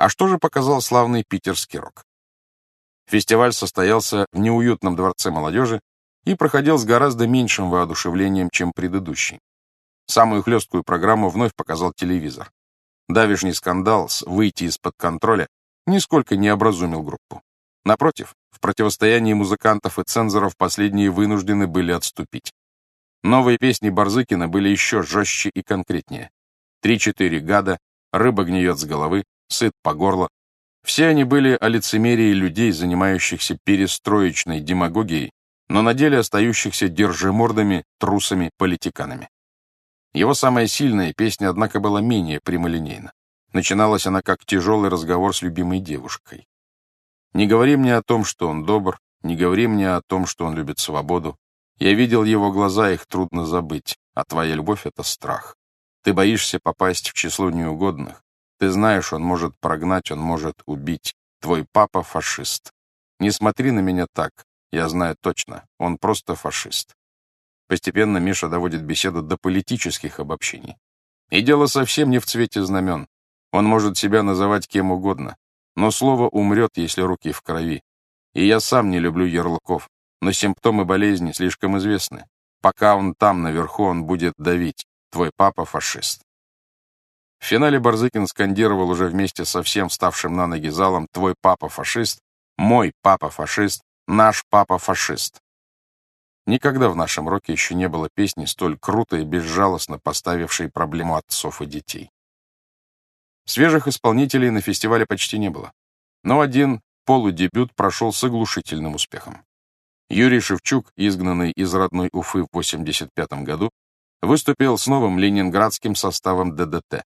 А что же показал славный питерский рок? Фестиваль состоялся в неуютном дворце молодежи и проходил с гораздо меньшим воодушевлением, чем предыдущий. Самую хлесткую программу вновь показал телевизор. Давишний скандал с «выйти из-под контроля» нисколько не образумил группу. Напротив, в противостоянии музыкантов и цензоров последние вынуждены были отступить. Новые песни Барзыкина были еще жестче и конкретнее. «Три-четыре гада», «Рыба гниет с головы», «Сыт по горло». Все они были о лицемерии людей, занимающихся перестроечной демагогией, но на деле остающихся держимордами, трусами, политиканами. Его самая сильная песня, однако, была менее прямолинейна. Начиналась она как тяжелый разговор с любимой девушкой. «Не говори мне о том, что он добр, не говори мне о том, что он любит свободу, я видел его глаза, их трудно забыть, а твоя любовь — это страх. Ты боишься попасть в число неугодных. Ты знаешь, он может прогнать, он может убить. Твой папа — фашист. Не смотри на меня так, я знаю точно, он просто фашист. Постепенно Миша доводит беседу до политических обобщений. И дело совсем не в цвете знамен. Он может себя называть кем угодно. Но слово умрет, если руки в крови. И я сам не люблю ярлыков но симптомы болезни слишком известны. Пока он там, наверху, он будет давить. Твой папа фашист. В финале Барзыкин скандировал уже вместе со всем вставшим на ноги залом «Твой папа фашист», «Мой папа фашист», «Наш папа фашист». Никогда в нашем роке еще не было песни, столь круто и безжалостно поставившей проблему отцов и детей. Свежих исполнителей на фестивале почти не было, но один полудебют прошел с оглушительным успехом. Юрий Шевчук, изгнанный из родной Уфы в 1985 году, выступил с новым ленинградским составом ДДТ.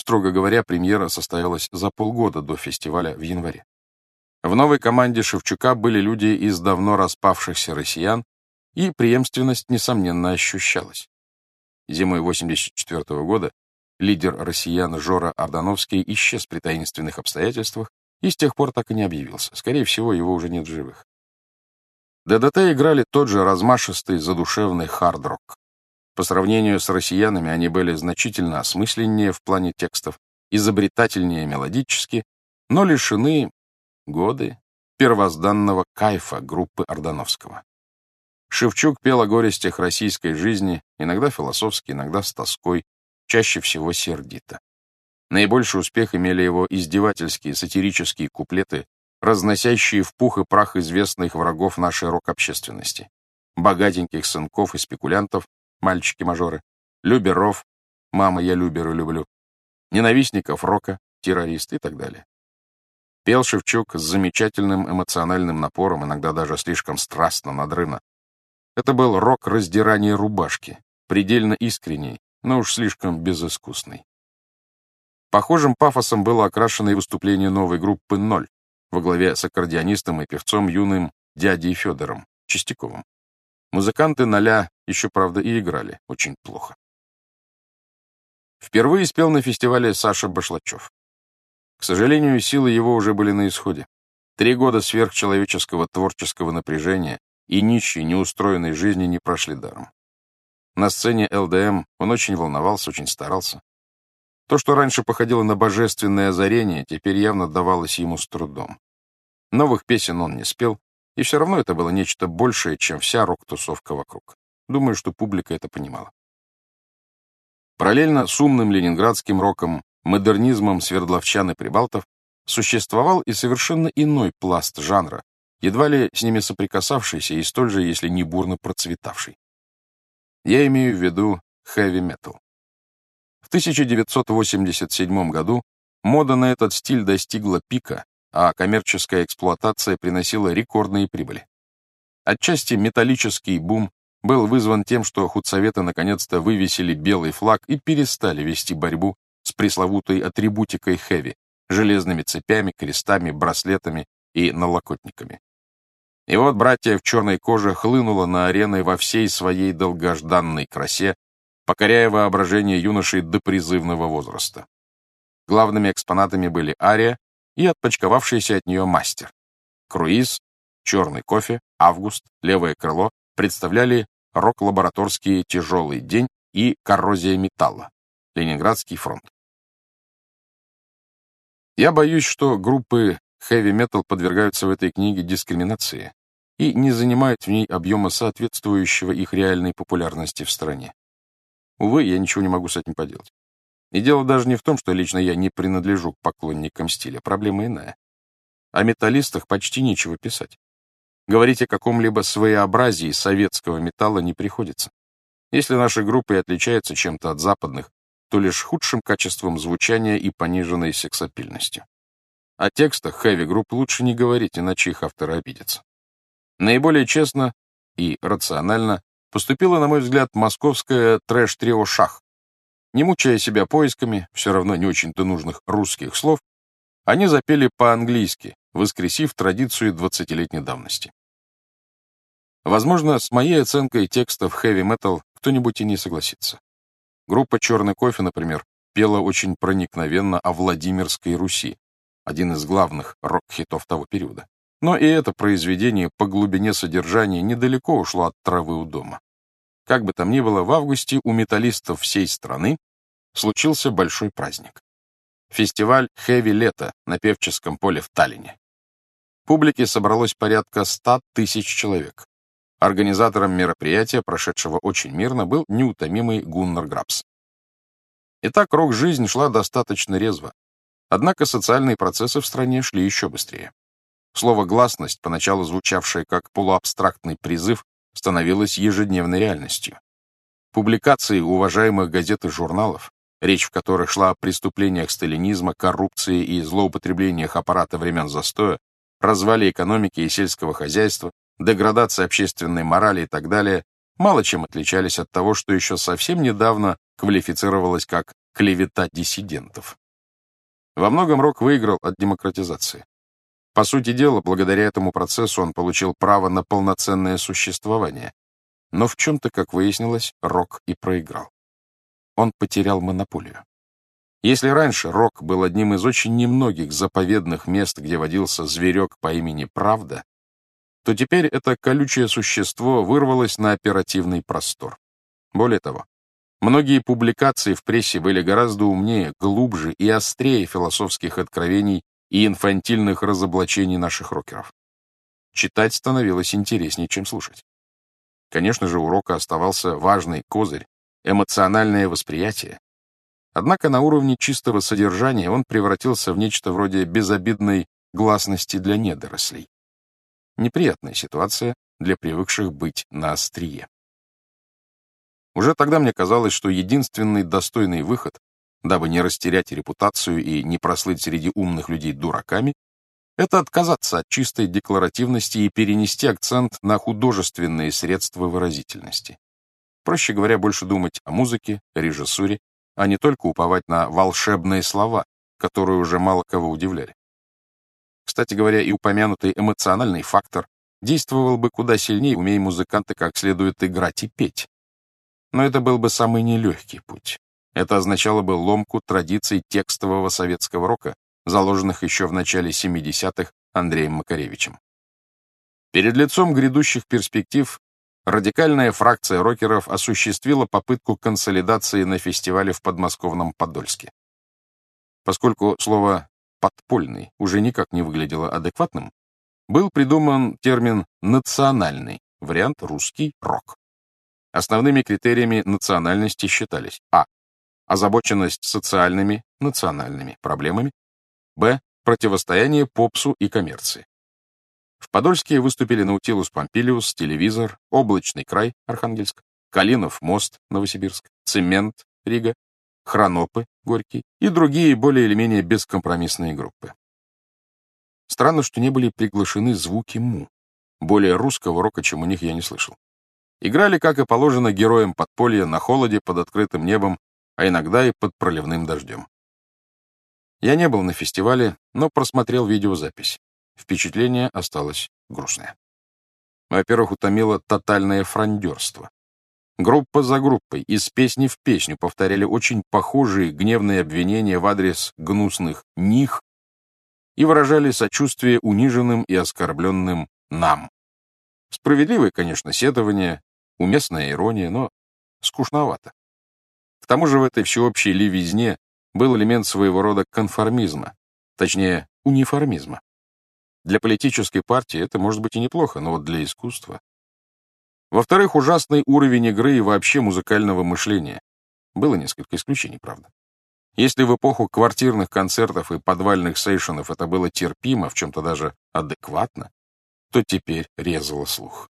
Строго говоря, премьера состоялась за полгода до фестиваля в январе. В новой команде Шевчука были люди из давно распавшихся россиян, и преемственность, несомненно, ощущалась. Зимой 1984 года лидер россиян Жора Ардановский исчез при таинственных обстоятельствах и с тех пор так и не объявился. Скорее всего, его уже нет в живых. ДДТ играли тот же размашистый задушевный хард-рок. По сравнению с россиянами они были значительно осмысленнее в плане текстов, изобретательнее мелодически, но лишены годы первозданного кайфа группы Ордановского. Шевчук пел о горестях российской жизни, иногда философски, иногда с тоской, чаще всего сердито. Наибольший успех имели его издевательские сатирические куплеты разносящие в пух и прах известных врагов нашей рок-общественности, богатеньких сынков и спекулянтов, мальчики-мажоры, люберов, мама, я люберу люблю, ненавистников рока, террорист и так далее. Пел Шевчук с замечательным эмоциональным напором, иногда даже слишком страстно, надрывно. Это был рок раздирания рубашки, предельно искренний, но уж слишком безыскусный. Похожим пафосом было окрашено и выступление новой группы «Ноль», во главе с аккордеонистом и певцом юным дядей Федором Чистяковым. Музыканты ноля еще, правда, и играли очень плохо. Впервые спел на фестивале Саша Башлачев. К сожалению, силы его уже были на исходе. Три года сверхчеловеческого творческого напряжения и нищей, неустроенной жизни не прошли даром. На сцене ЛДМ он очень волновался, очень старался. То, что раньше походило на божественное озарение, теперь явно давалось ему с трудом. Новых песен он не спел, и все равно это было нечто большее, чем вся рок-тусовка вокруг. Думаю, что публика это понимала. Параллельно с умным ленинградским роком, модернизмом свердловчан и прибалтов существовал и совершенно иной пласт жанра, едва ли с ними соприкасавшийся и столь же, если не бурно процветавший. Я имею в виду хэви-метал. 1987 году мода на этот стиль достигла пика, а коммерческая эксплуатация приносила рекордные прибыли. Отчасти металлический бум был вызван тем, что худсоветы наконец-то вывесили белый флаг и перестали вести борьбу с пресловутой атрибутикой хэви, железными цепями, крестами, браслетами и налокотниками. И вот братья в черной коже хлынуло на арены во всей своей долгожданной красе, покоряя воображение юношей до призывного возраста. Главными экспонатами были Ария и отпочковавшийся от нее мастер. Круиз, черный кофе, август, левое крыло представляли рок-лабораторские «Тяжелый день» и «Коррозия металла», Ленинградский фронт. Я боюсь, что группы хэви-метал подвергаются в этой книге дискриминации и не занимают в ней объема соответствующего их реальной популярности в стране. Увы, я ничего не могу с этим поделать. И дело даже не в том, что лично я не принадлежу к поклонникам стиля. Проблема иная. О металлистах почти нечего писать. Говорить о каком-либо своеобразии советского металла не приходится. Если наши группы отличаются чем-то от западных, то лишь худшим качеством звучания и пониженной сексапильностью. О текстах хэви-групп лучше не говорить, иначе их авторы обидятся. Наиболее честно и рационально поступила, на мой взгляд, московская трэш-трио «Шах», не мучая себя поисками, все равно не очень-то нужных русских слов, они запели по-английски, воскресив традицию двадцатилетней давности. Возможно, с моей оценкой текстов metal кто-нибудь и не согласится. Группа «Черный кофе», например, пела очень проникновенно о Владимирской Руси, один из главных рок-хитов того периода. Но и это произведение по глубине содержания недалеко ушло от травы у дома. Как бы там ни было, в августе у металлистов всей страны случился большой праздник. Фестиваль «Хэви Лето» на Певческом поле в Таллине. Публики собралось порядка 100 тысяч человек. Организатором мероприятия, прошедшего очень мирно, был неутомимый Гуннар Грабс. Итак, рок-жизнь шла достаточно резво. Однако социальные процессы в стране шли еще быстрее. Слово «гласность», поначалу звучавшее как полуабстрактный призыв, становилось ежедневной реальностью. Публикации уважаемых газет и журналов, речь в которых шла о преступлениях сталинизма, коррупции и злоупотреблениях аппарата времен застоя, развале экономики и сельского хозяйства, деградации общественной морали и так далее, мало чем отличались от того, что еще совсем недавно квалифицировалось как клевета диссидентов. Во многом Рок выиграл от демократизации. По сути дела, благодаря этому процессу он получил право на полноценное существование. Но в чем-то, как выяснилось, Рок и проиграл. Он потерял монополию. Если раньше Рок был одним из очень немногих заповедных мест, где водился зверек по имени Правда, то теперь это колючее существо вырвалось на оперативный простор. Более того, многие публикации в прессе были гораздо умнее, глубже и острее философских откровений и инфантильных разоблачений наших рокеров. Читать становилось интереснее, чем слушать. Конечно же, у рока оставался важный козырь — эмоциональное восприятие. Однако на уровне чистого содержания он превратился в нечто вроде безобидной гласности для недорослей. Неприятная ситуация для привыкших быть на острие. Уже тогда мне казалось, что единственный достойный выход дабы не растерять репутацию и не прослыть среди умных людей дураками, это отказаться от чистой декларативности и перенести акцент на художественные средства выразительности. Проще говоря, больше думать о музыке, режиссуре, а не только уповать на волшебные слова, которые уже мало кого удивляли. Кстати говоря, и упомянутый эмоциональный фактор действовал бы куда сильнее, умея музыканты как следует играть и петь. Но это был бы самый нелегкий путь. Это означало бы ломку традиций текстового советского рока, заложенных еще в начале 70-х Андреем Макаревичем. Перед лицом грядущих перспектив радикальная фракция рокеров осуществила попытку консолидации на фестивале в подмосковном Подольске. Поскольку слово «подпольный» уже никак не выглядело адекватным, был придуман термин «национальный», вариант «русский рок». Основными критериями национальности считались а озабоченность социальными, национальными проблемами, б. противостояние попсу и коммерции. В Подольске выступили Наутилус Помпилиус, Телевизор, Облачный край, Архангельск, Калинов мост, Новосибирск, Цемент, Рига, Хронопы, Горький и другие более или менее бескомпромиссные группы. Странно, что не были приглашены звуки му. Более русского рока, чем у них, я не слышал. Играли, как и положено, героям подполья на холоде под открытым небом а иногда и под проливным дождем. Я не был на фестивале, но просмотрел видеозапись. Впечатление осталось грустное. Во-первых, утомило тотальное фрондерство. Группа за группой, из песни в песню повторяли очень похожие гневные обвинения в адрес гнусных них и выражали сочувствие униженным и оскорбленным нам. Справедливое, конечно, сетование, уместная ирония, но скучновато тому же в этой всеобщей ливизне был элемент своего рода конформизма, точнее, униформизма. Для политической партии это может быть и неплохо, но вот для искусства... Во-вторых, ужасный уровень игры и вообще музыкального мышления. Было несколько исключений, правда. Если в эпоху квартирных концертов и подвальных сейшенов это было терпимо, в чем-то даже адекватно, то теперь резало слух.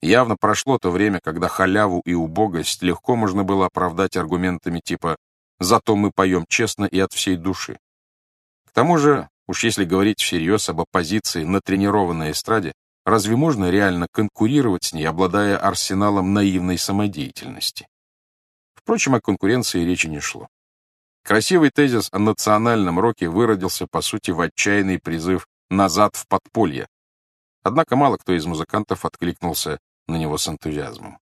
Явно прошло то время, когда халяву и убогость легко можно было оправдать аргументами типа «зато мы поем честно и от всей души». К тому же, уж если говорить всерьез об оппозиции на тренированной эстраде, разве можно реально конкурировать с ней, обладая арсеналом наивной самодеятельности? Впрочем, о конкуренции речи не шло. Красивый тезис о национальном роке выродился, по сути, в отчаянный призыв «назад в подполье». Однако мало кто из музыкантов откликнулся на него с энтузиазмом.